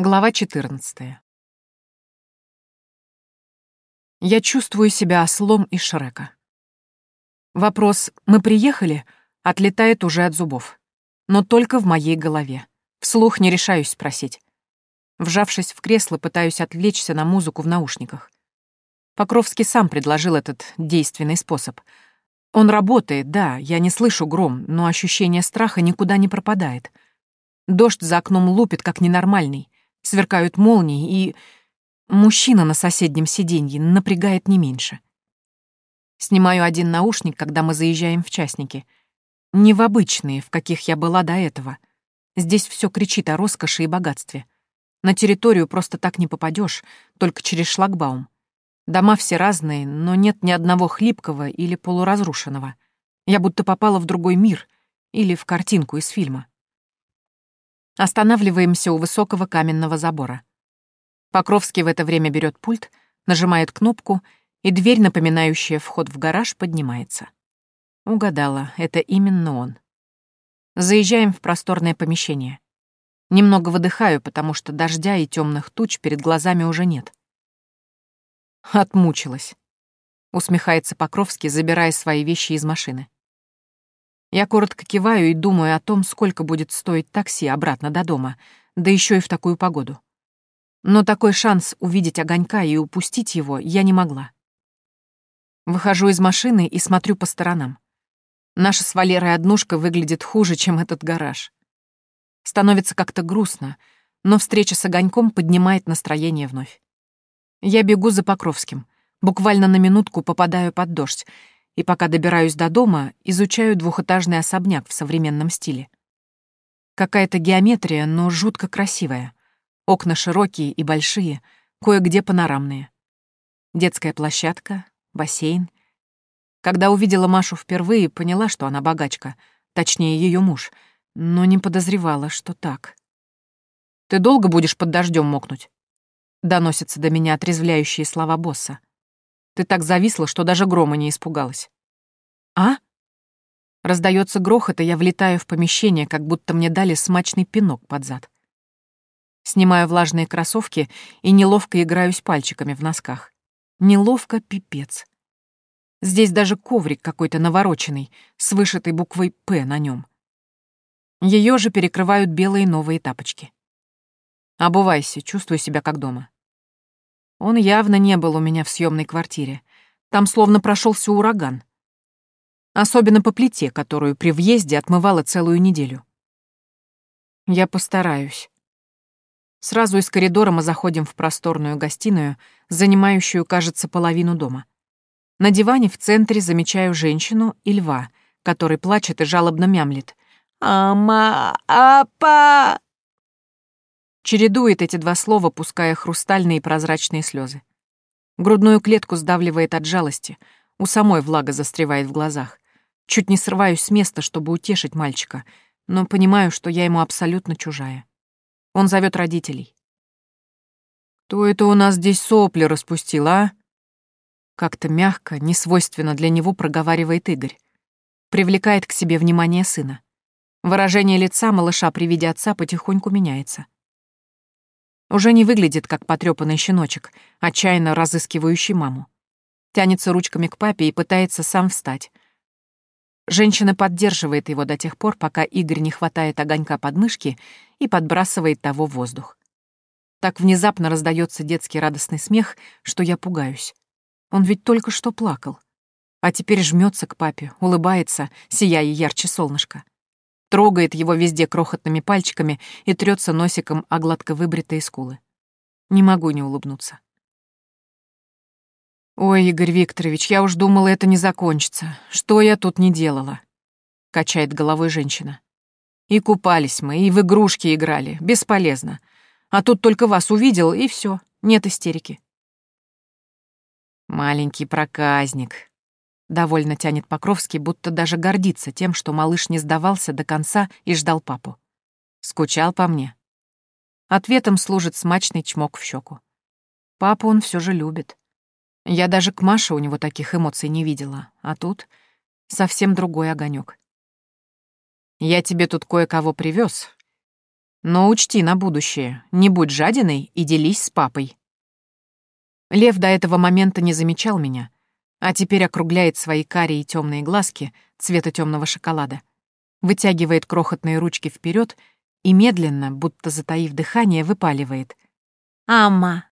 Глава 14. Я чувствую себя ослом из Шрека. Вопрос «мы приехали?» отлетает уже от зубов. Но только в моей голове. Вслух не решаюсь спросить. Вжавшись в кресло, пытаюсь отвлечься на музыку в наушниках. Покровский сам предложил этот действенный способ. Он работает, да, я не слышу гром, но ощущение страха никуда не пропадает. Дождь за окном лупит, как ненормальный сверкают молнии, и мужчина на соседнем сиденье напрягает не меньше. Снимаю один наушник, когда мы заезжаем в частники. Не в обычные, в каких я была до этого. Здесь все кричит о роскоши и богатстве. На территорию просто так не попадешь, только через шлагбаум. Дома все разные, но нет ни одного хлипкого или полуразрушенного. Я будто попала в другой мир или в картинку из фильма. Останавливаемся у высокого каменного забора. Покровский в это время берет пульт, нажимает кнопку, и дверь, напоминающая вход в гараж, поднимается. Угадала, это именно он. Заезжаем в просторное помещение. Немного выдыхаю, потому что дождя и темных туч перед глазами уже нет. Отмучилась. Усмехается Покровский, забирая свои вещи из машины. Я коротко киваю и думаю о том, сколько будет стоить такси обратно до дома, да еще и в такую погоду. Но такой шанс увидеть огонька и упустить его я не могла. Выхожу из машины и смотрю по сторонам. Наша с Валерой однушка выглядит хуже, чем этот гараж. Становится как-то грустно, но встреча с огоньком поднимает настроение вновь. Я бегу за Покровским, буквально на минутку попадаю под дождь, и пока добираюсь до дома, изучаю двухэтажный особняк в современном стиле. Какая-то геометрия, но жутко красивая. Окна широкие и большие, кое-где панорамные. Детская площадка, бассейн. Когда увидела Машу впервые, поняла, что она богачка, точнее, ее муж, но не подозревала, что так. «Ты долго будешь под дождем мокнуть?» Доносятся до меня отрезвляющие слова босса. Ты так зависла, что даже грома не испугалась. А? Раздается грохот, и я влетаю в помещение, как будто мне дали смачный пинок под зад. Снимаю влажные кроссовки и неловко играюсь пальчиками в носках. Неловко пипец. Здесь даже коврик какой-то навороченный, с вышитой буквой «П» на нем. Ее же перекрывают белые новые тапочки. Обувайся, чувствую себя как дома. Он явно не был у меня в съемной квартире. Там словно прошелся ураган. Особенно по плите, которую при въезде отмывала целую неделю. Я постараюсь. Сразу из коридора мы заходим в просторную гостиную, занимающую, кажется, половину дома. На диване в центре замечаю женщину и льва, который плачет и жалобно мямлит. «Ама, апа!» Чередует эти два слова, пуская хрустальные прозрачные слезы. Грудную клетку сдавливает от жалости, у самой влага застревает в глазах. Чуть не срываюсь с места, чтобы утешить мальчика, но понимаю, что я ему абсолютно чужая. Он зовет родителей. «Кто это у нас здесь сопли распустил, а?» Как-то мягко, несвойственно для него проговаривает Игорь. Привлекает к себе внимание сына. Выражение лица малыша при виде отца потихоньку меняется. Уже не выглядит, как потрёпанный щеночек, отчаянно разыскивающий маму. Тянется ручками к папе и пытается сам встать. Женщина поддерживает его до тех пор, пока Игорь не хватает огонька под мышки и подбрасывает того в воздух. Так внезапно раздается детский радостный смех, что я пугаюсь. Он ведь только что плакал. А теперь жмется к папе, улыбается, сияя ярче солнышка трогает его везде крохотными пальчиками и трется носиком о гладко выбритые скулы. Не могу не улыбнуться. «Ой, Игорь Викторович, я уж думала, это не закончится. Что я тут не делала?» — качает головой женщина. «И купались мы, и в игрушки играли. Бесполезно. А тут только вас увидел, и все. Нет истерики». «Маленький проказник», Довольно тянет Покровский, будто даже гордится тем, что малыш не сдавался до конца и ждал папу. Скучал по мне. Ответом служит смачный чмок в щеку. Папу он все же любит. Я даже к Маше у него таких эмоций не видела, а тут совсем другой огонек. Я тебе тут кое-кого привез. Но учти на будущее, не будь жадиной и делись с папой. Лев до этого момента не замечал меня, а теперь округляет свои карие темные глазки цвета темного шоколада, вытягивает крохотные ручки вперед и медленно, будто затаив дыхание, выпаливает. «Амма,